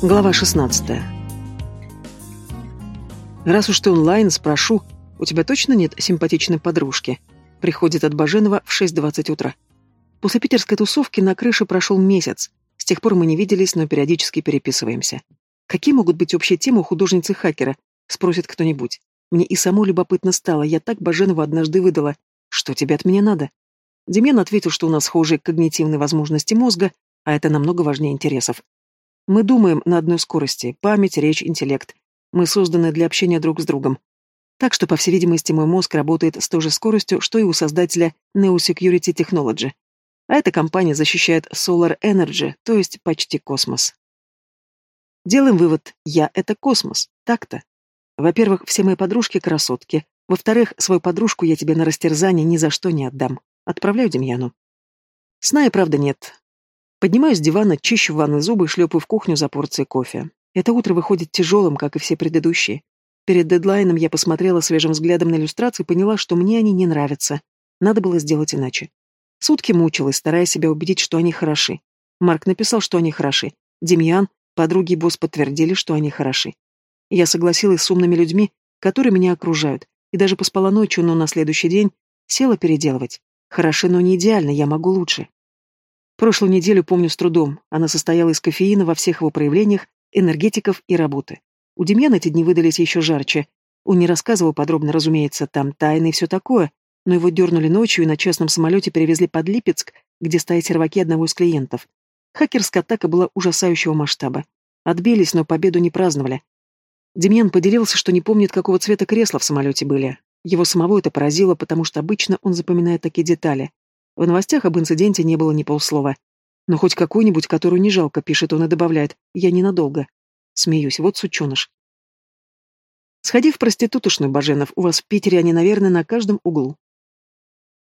Глава 16. Раз уж ты онлайн, спрошу, у тебя точно нет симпатичной подружки? Приходит от Баженова в 6.20 утра. После питерской тусовки на крыше прошел месяц. С тех пор мы не виделись, но периодически переписываемся. Какие могут быть общие темы у художницы-хакера? Спросит кто-нибудь. Мне и само любопытно стало, я так Баженову однажды выдала. Что тебе от меня надо? Демьян ответил, что у нас схожие когнитивные возможности мозга, а это намного важнее интересов. Мы думаем на одной скорости – память, речь, интеллект. Мы созданы для общения друг с другом. Так что, по всей видимости, мой мозг работает с той же скоростью, что и у создателя Neo Security Technology. А эта компания защищает Solar Energy, то есть почти космос. Делаем вывод – я – это космос. Так-то. Во-первых, все мои подружки – красотки. Во-вторых, свою подружку я тебе на растерзание ни за что не отдам. Отправляю Демьяну. Сна и правда нет. Поднимаюсь с дивана, чищу в ванной зубы и шлепаю в кухню за порцией кофе. Это утро выходит тяжелым, как и все предыдущие. Перед дедлайном я посмотрела свежим взглядом на иллюстрации и поняла, что мне они не нравятся. Надо было сделать иначе. Сутки мучилась, стараясь себя убедить, что они хороши. Марк написал, что они хороши. Демьян, подруги и босс подтвердили, что они хороши. Я согласилась с умными людьми, которые меня окружают, и даже поспала ночью, но на следующий день села переделывать. Хороши, но не идеально, я могу лучше. Прошлую неделю помню с трудом. Она состояла из кофеина во всех его проявлениях, энергетиков и работы. У Демьяна эти дни выдались еще жарче. Он не рассказывал подробно, разумеется, там тайны и все такое, но его дернули ночью и на частном самолете перевезли под Липецк, где стоят серваки одного из клиентов. Хакерская атака была ужасающего масштаба. Отбились, но победу не праздновали. Демьян поделился, что не помнит, какого цвета кресла в самолете были. Его самого это поразило, потому что обычно он запоминает такие детали. В новостях об инциденте не было ни полслова. Но хоть какую-нибудь, которую не жалко, пишет он и добавляет. Я ненадолго. Смеюсь, вот сученыш. Сходи в проститутушную, Баженов, у вас в Питере они, наверное, на каждом углу.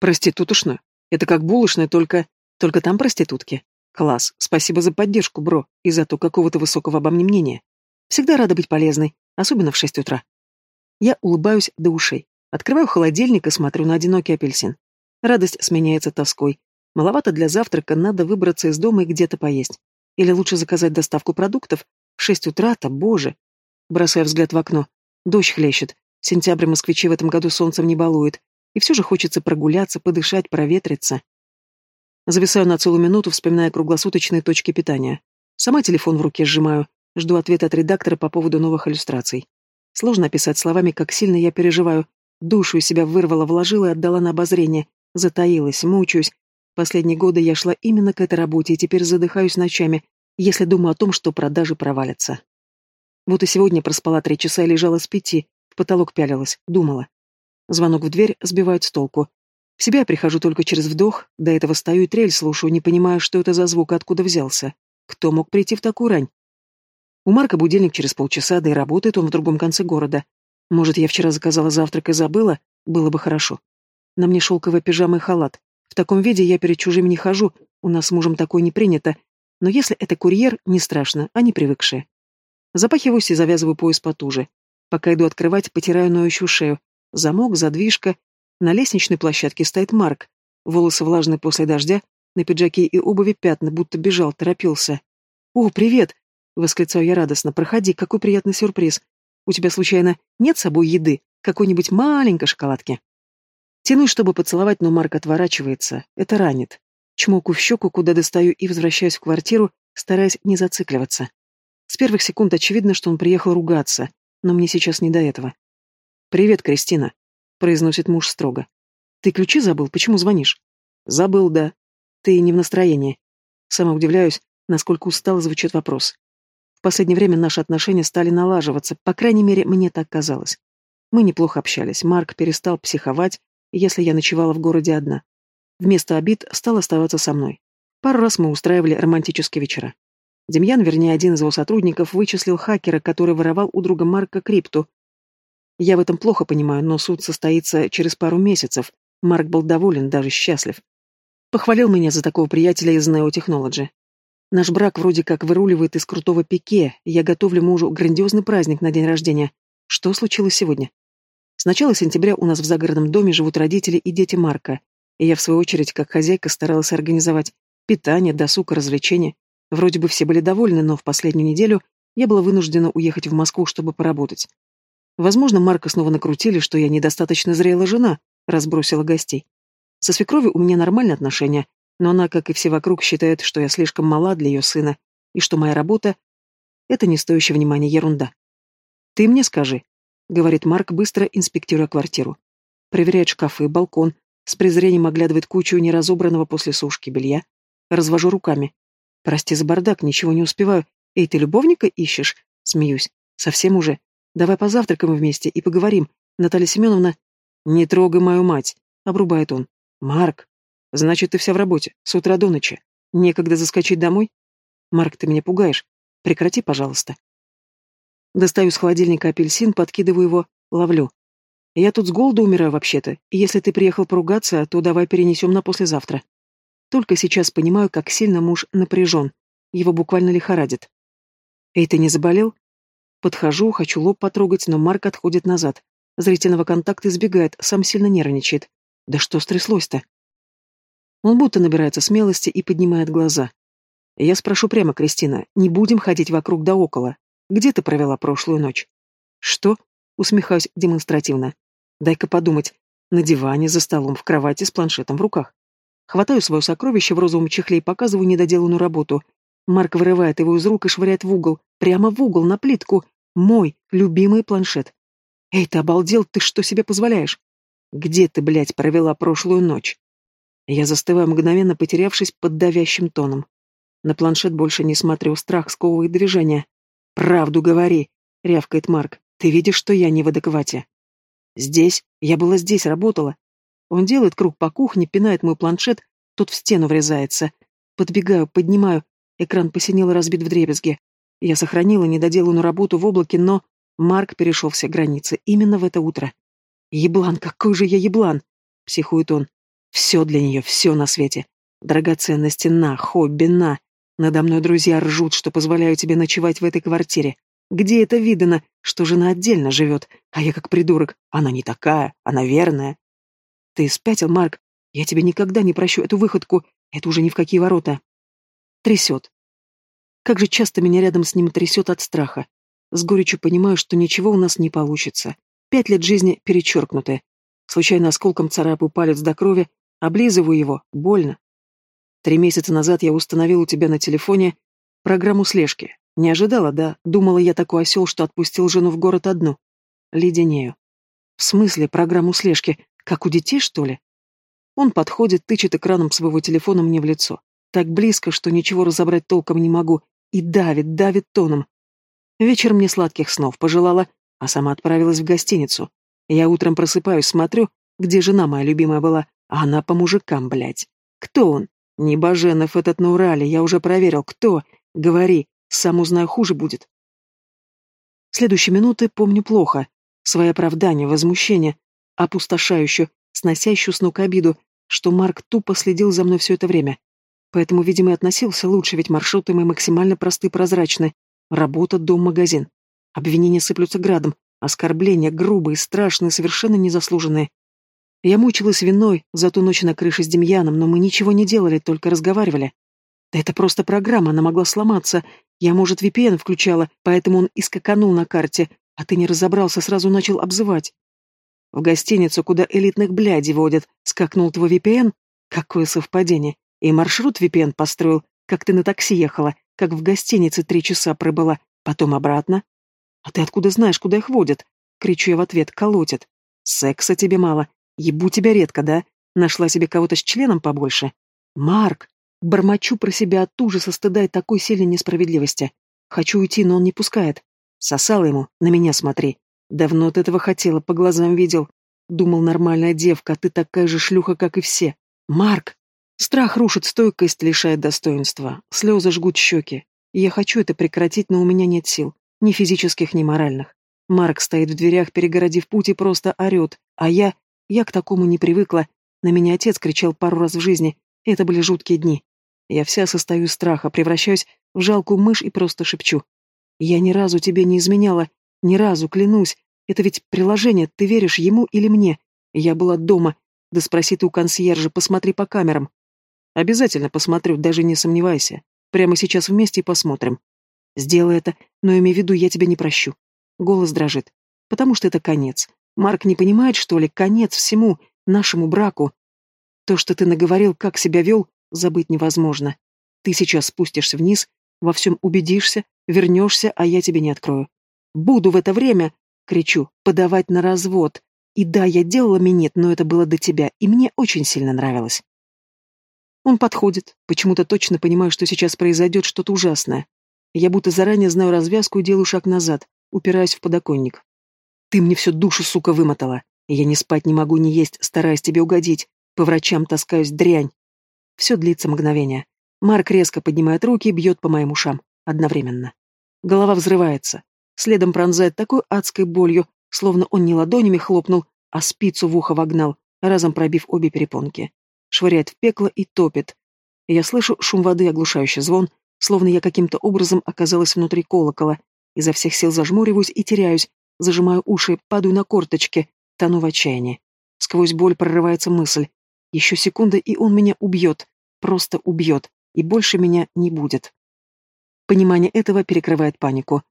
Проститутушную? Это как булочная, только... Только там проститутки. Класс, спасибо за поддержку, бро, и за то какого-то высокого обо мне мнения. Всегда рада быть полезной, особенно в шесть утра. Я улыбаюсь до ушей. Открываю холодильник и смотрю на одинокий апельсин. Радость сменяется тоской. Маловато для завтрака, надо выбраться из дома и где-то поесть. Или лучше заказать доставку продуктов. В шесть утра-то, боже. Бросая взгляд в окно. Дождь хлещет. Сентябрь москвичи в этом году солнцем не балует. И все же хочется прогуляться, подышать, проветриться. Зависаю на целую минуту, вспоминая круглосуточные точки питания. Сама телефон в руке сжимаю. Жду ответа от редактора по поводу новых иллюстраций. Сложно описать словами, как сильно я переживаю. Душу из себя вырвала, вложила и отдала на обозрение. Затаилась, мучаюсь. Последние годы я шла именно к этой работе и теперь задыхаюсь ночами, если думаю о том, что продажи провалятся. Вот и сегодня проспала три часа и лежала с пяти, в потолок пялилась, думала. Звонок в дверь сбивает с толку. В себя я прихожу только через вдох, до этого стою и трель слушаю, не понимая, что это за звук, откуда взялся. Кто мог прийти в такую рань? У Марка будильник через полчаса, да и работает он в другом конце города. Может, я вчера заказала завтрак и забыла? Было бы хорошо. На мне шелковая пижама и халат. В таком виде я перед чужими не хожу, у нас с мужем такое не принято. Но если это курьер, не страшно, они привыкшие. Запахиваюсь и завязываю пояс потуже. Пока иду открывать, потираю ноющую шею. Замок, задвижка. На лестничной площадке стоит Марк. Волосы влажные после дождя, на пиджаке и обуви пятна, будто бежал, торопился. «О, привет!» — восклицаю я радостно. «Проходи, какой приятный сюрприз. У тебя, случайно, нет с собой еды? Какой-нибудь маленькой шоколадки?» Тянусь, чтобы поцеловать, но Марк отворачивается. Это ранит. Чмоку в щеку, куда достаю и возвращаюсь в квартиру, стараясь не зацикливаться. С первых секунд очевидно, что он приехал ругаться, но мне сейчас не до этого. «Привет, Кристина», — произносит муж строго. «Ты ключи забыл? Почему звонишь?» «Забыл, да. Ты не в настроении». Сама удивляюсь, насколько устал звучит вопрос. В последнее время наши отношения стали налаживаться, по крайней мере, мне так казалось. Мы неплохо общались, Марк перестал психовать, если я ночевала в городе одна. Вместо обид стал оставаться со мной. Пару раз мы устраивали романтические вечера. Демьян, вернее, один из его сотрудников, вычислил хакера, который воровал у друга Марка крипту. Я в этом плохо понимаю, но суд состоится через пару месяцев. Марк был доволен, даже счастлив. Похвалил меня за такого приятеля из Neo Technology. Наш брак вроде как выруливает из крутого пике, я готовлю мужу грандиозный праздник на день рождения. Что случилось сегодня? С начала сентября у нас в загородном доме живут родители и дети Марка, и я, в свою очередь, как хозяйка, старалась организовать питание, досуг, развлечения. Вроде бы все были довольны, но в последнюю неделю я была вынуждена уехать в Москву, чтобы поработать. Возможно, Марка снова накрутили, что я недостаточно зрелая жена, разбросила гостей. Со свекровью у меня нормальные отношения, но она, как и все вокруг, считает, что я слишком мала для ее сына, и что моя работа — это не стоящая внимания ерунда. «Ты мне скажи», — говорит Марк, быстро инспектируя квартиру. Проверяет шкафы, балкон, с презрением оглядывает кучу неразобранного после сушки белья. Развожу руками. «Прости за бардак, ничего не успеваю. Эй, ты любовника ищешь?» Смеюсь. «Совсем уже. Давай позавтракаем вместе и поговорим. Наталья Семеновна...» «Не трогай мою мать», — обрубает он. «Марк, значит, ты вся в работе, с утра до ночи. Некогда заскочить домой?» «Марк, ты меня пугаешь. Прекрати, пожалуйста». Достаю с холодильника апельсин, подкидываю его, ловлю. «Я тут с голоду умираю вообще-то, и если ты приехал поругаться, то давай перенесем на послезавтра». Только сейчас понимаю, как сильно муж напряжен. Его буквально лихорадит. «Эй, ты не заболел?» Подхожу, хочу лоб потрогать, но Марк отходит назад. Зрительного контакта избегает, сам сильно нервничает. Да что стряслось-то? Он будто набирается смелости и поднимает глаза. Я спрошу прямо, Кристина, не будем ходить вокруг да около. Где ты провела прошлую ночь? Что? Усмехаюсь демонстративно. Дай-ка подумать. На диване, за столом, в кровати с планшетом в руках. Хватаю свое сокровище в розовом чехле и показываю недоделанную работу. Марк вырывает его из рук и швыряет в угол. Прямо в угол, на плитку. Мой любимый планшет. Эй, ты обалдел, ты что себе позволяешь? Где ты, блядь, провела прошлую ночь? Я застываю, мгновенно потерявшись под давящим тоном. На планшет больше не смотрю, страх сковывает движение. «Правду говори», — рявкает Марк. «Ты видишь, что я не в адеквате?» «Здесь? Я была здесь, работала». Он делает круг по кухне, пинает мой планшет, тот в стену врезается. Подбегаю, поднимаю. Экран посинел и разбит в дребезге. Я сохранила недоделанную работу в облаке, но... Марк перешел все границы именно в это утро. «Еблан, какой же я еблан!» — психует он. «Все для нее, все на свете. Драгоценности на, хобби на. Надо мной друзья ржут, что позволяю тебе ночевать в этой квартире. Где это видано, что жена отдельно живет, а я как придурок. Она не такая, она верная». «Ты спятил, Марк. Я тебе никогда не прощу эту выходку. Это уже ни в какие ворота». Трясет. Как же часто меня рядом с ним трясет от страха. С горечью понимаю, что ничего у нас не получится. Пять лет жизни перечеркнуты. Случайно осколком царапаю палец до крови, облизываю его, больно. Три месяца назад я установил у тебя на телефоне программу слежки. Не ожидала, да? Думала я такой осел, что отпустил жену в город одну. Леденею. В смысле программу слежки? Как у детей, что ли? Он подходит, тычет экраном своего телефона мне в лицо. Так близко, что ничего разобрать толком не могу. И давит, давит тоном. Вечер мне сладких снов пожелала, а сама отправилась в гостиницу. Я утром просыпаюсь, смотрю, где жена моя любимая была, а она по мужикам, блядь. Кто он? Не Баженов этот на Урале, я уже проверил, кто. Говори, сам узнаю, хуже будет. Следующие минуты помню плохо. Свои оправдания, возмущение, опустошающую, сносящую с ног обиду, что Марк тупо следил за мной все это время. Поэтому, видимо, и относился лучше, ведь маршруты мои максимально просты и прозрачны. Работа, дом, магазин. Обвинения сыплются градом, оскорбления грубые, страшные, совершенно незаслуженные. Я мучилась виной за ту ночь на крыше с Демьяном, но мы ничего не делали, только разговаривали. Да это просто программа, она могла сломаться. Я, может, VPN включала, поэтому он и скаканул на карте, а ты не разобрался, сразу начал обзывать. В гостиницу, куда элитных бляди водят, скакнул твой VPN? Какое совпадение. И маршрут VPN построил, как ты на такси ехала, как в гостинице три часа пробыла, потом обратно. «А ты откуда знаешь, куда их водят?» — кричу я в ответ, колотят. «Секса тебе мало. Ебу тебя редко, да? Нашла себе кого-то с членом побольше?» «Марк!» Бормочу про себя от ужаса, стыда и такой сильной несправедливости. Хочу уйти, но он не пускает. Сосала ему, на меня смотри. Давно от этого хотела, по глазам видел. Думал, нормальная девка, а ты такая же шлюха, как и все. Марк! Страх рушит стойкость, лишает достоинства. Слезы жгут щеки. Я хочу это прекратить, но у меня нет сил. Ни физических, ни моральных. Марк стоит в дверях, перегородив путь и просто орет. А я... Я к такому не привыкла. На меня отец кричал пару раз в жизни. Это были жуткие дни. Я вся состою из страха, превращаюсь в жалкую мышь и просто шепчу. Я ни разу тебе не изменяла. Ни разу, клянусь. Это ведь приложение, ты веришь ему или мне? Я была дома. Да спроси ты у консьержа, посмотри по камерам. Обязательно посмотрю, даже не сомневайся. Прямо сейчас вместе и посмотрим. Сделай это, но имей в виду, я тебя не прощу. Голос дрожит. Потому что это конец. Марк не понимает, что ли, конец всему, нашему браку. То, что ты наговорил, как себя вел, забыть невозможно. Ты сейчас спустишься вниз, во всем убедишься, вернешься, а я тебе не открою. Буду в это время, кричу, подавать на развод. И да, я делала минет, но это было до тебя, и мне очень сильно нравилось. Он подходит, почему-то точно понимаю, что сейчас произойдет что-то ужасное. Я будто заранее знаю развязку и делаю шаг назад, упираясь в подоконник. Ты мне всю душу, сука, вымотала. Я не спать не могу, не есть, стараясь тебе угодить. По врачам таскаюсь, дрянь. Все длится мгновение. Марк резко поднимает руки и бьет по моим ушам. Одновременно. Голова взрывается. Следом пронзает такой адской болью, словно он не ладонями хлопнул, а спицу в ухо вогнал, разом пробив обе перепонки. Швыряет в пекло и топит. Я слышу шум воды, оглушающий звон, словно я каким-то образом оказалась внутри колокола. Изо всех сил зажмуриваюсь и теряюсь, зажимаю уши, падаю на корточки, тону в отчаянии. Сквозь боль прорывается мысль. Еще секунда, и он меня убьет. Просто убьет. И больше меня не будет. Понимание этого перекрывает панику.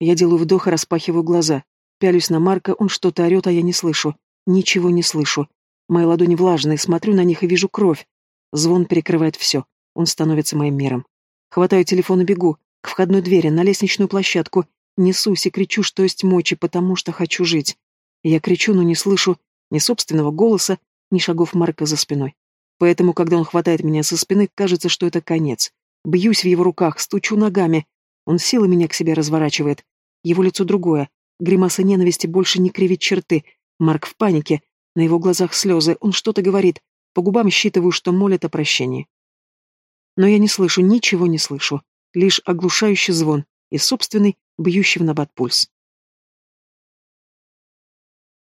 Я делаю вдох и распахиваю глаза. Пялюсь на Марка, он что-то орет, а я не слышу. Ничего не слышу. Мои ладони влажные, смотрю на них и вижу кровь. Звон перекрывает все. Он становится моим миром. Хватаю телефон и бегу. К входной двери, на лестничную площадку. Несусь и кричу, что есть мочи, потому что хочу жить. Я кричу, но не слышу ни собственного голоса, ни шагов Марка за спиной. Поэтому, когда он хватает меня со спины, кажется, что это конец. Бьюсь в его руках, стучу ногами. Он силой меня к себе разворачивает. Его лицо другое. Гримаса ненависти больше не кривит черты. Марк в панике. На его глазах слезы. Он что-то говорит. По губам считываю, что молит о прощении. Но я не слышу, ничего не слышу. Лишь оглушающий звон и собственный, бьющий в набат пульс.